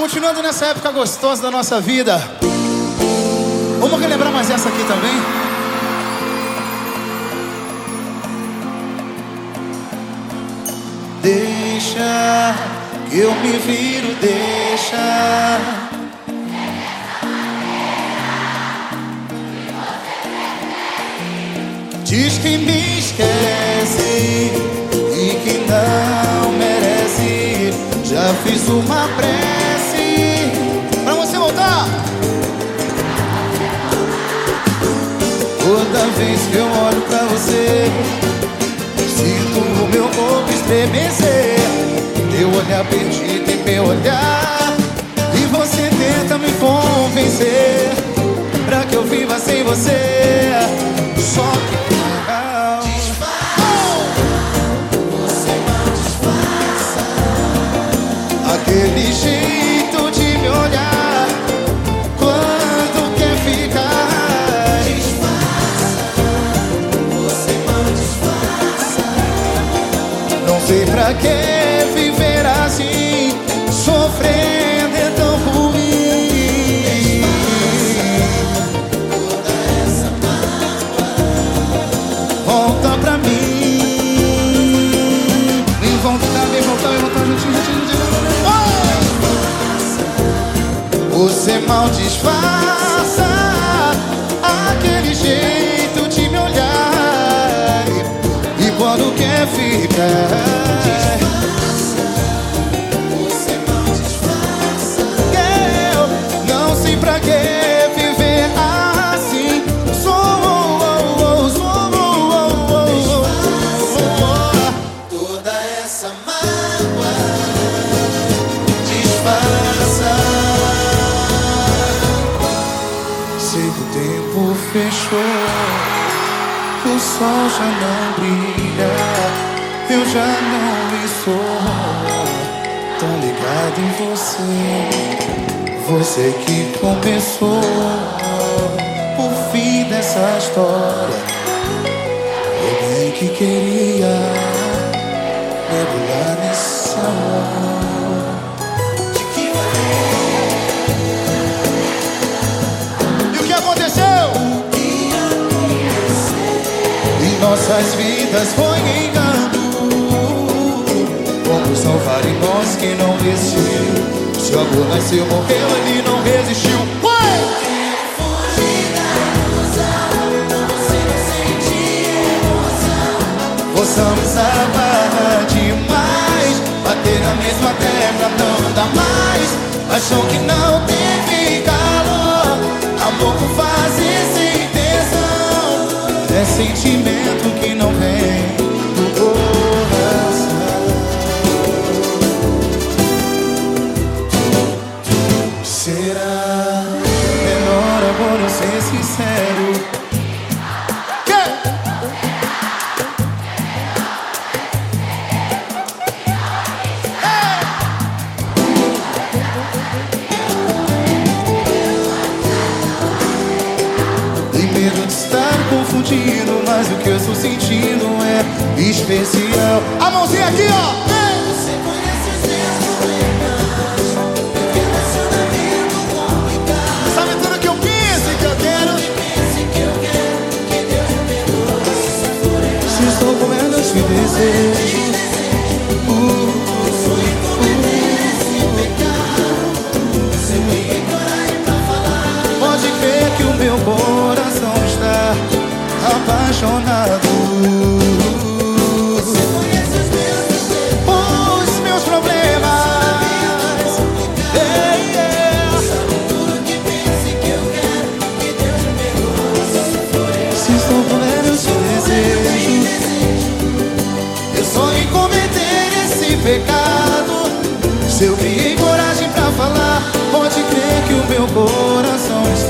Continuando nessa época gostosa da nossa vida. Vamos relembrar mais essa aqui também? Deixa que eu me viro, deixa. Diz que me esquece e que não merece. Já fiz uma prece Toda vez que eu olho pra você, sinto o meu corpo estremecer. Teu olhar perdido em meu olhar, e você tenta me convencer pra que eu viva sem você. Que viver assim, sofrendo é tão ruim. Volta pra mim. Vem voltar, vem voltar, vem voltar juntinho, juntinho, juntinho. Você mal disfarça aquele jeito quando quer ficar. Eu não sei pra que viver assim. Sou, sou, Toda essa mágoa disfarça. Sei que o tempo fechou, o sol já não brilha, eu já não estou tão ligado em você. Você que começou o fim dessa história. Eu bem que queria nossas vidas foi engano. Como salvar em nós que não resistiu? Se o amor nasceu, morreu, ele não resistiu. Ué! Possamos amar demais Bater na mesma tecla não dá mais Paixão que não teve calor Amor com fase sem intenção É sentimento especial. A mãozinha aqui, ó. Você conhece os meus problemas Sabe tudo que eu penso e que eu quero? Que Deus me perdoe Se estou eu te desejo. Esse pecado coragem pra falar Pode crer que o meu coração está apaixonado. Se eu criei coragem pra falar, pode crer que o meu coração está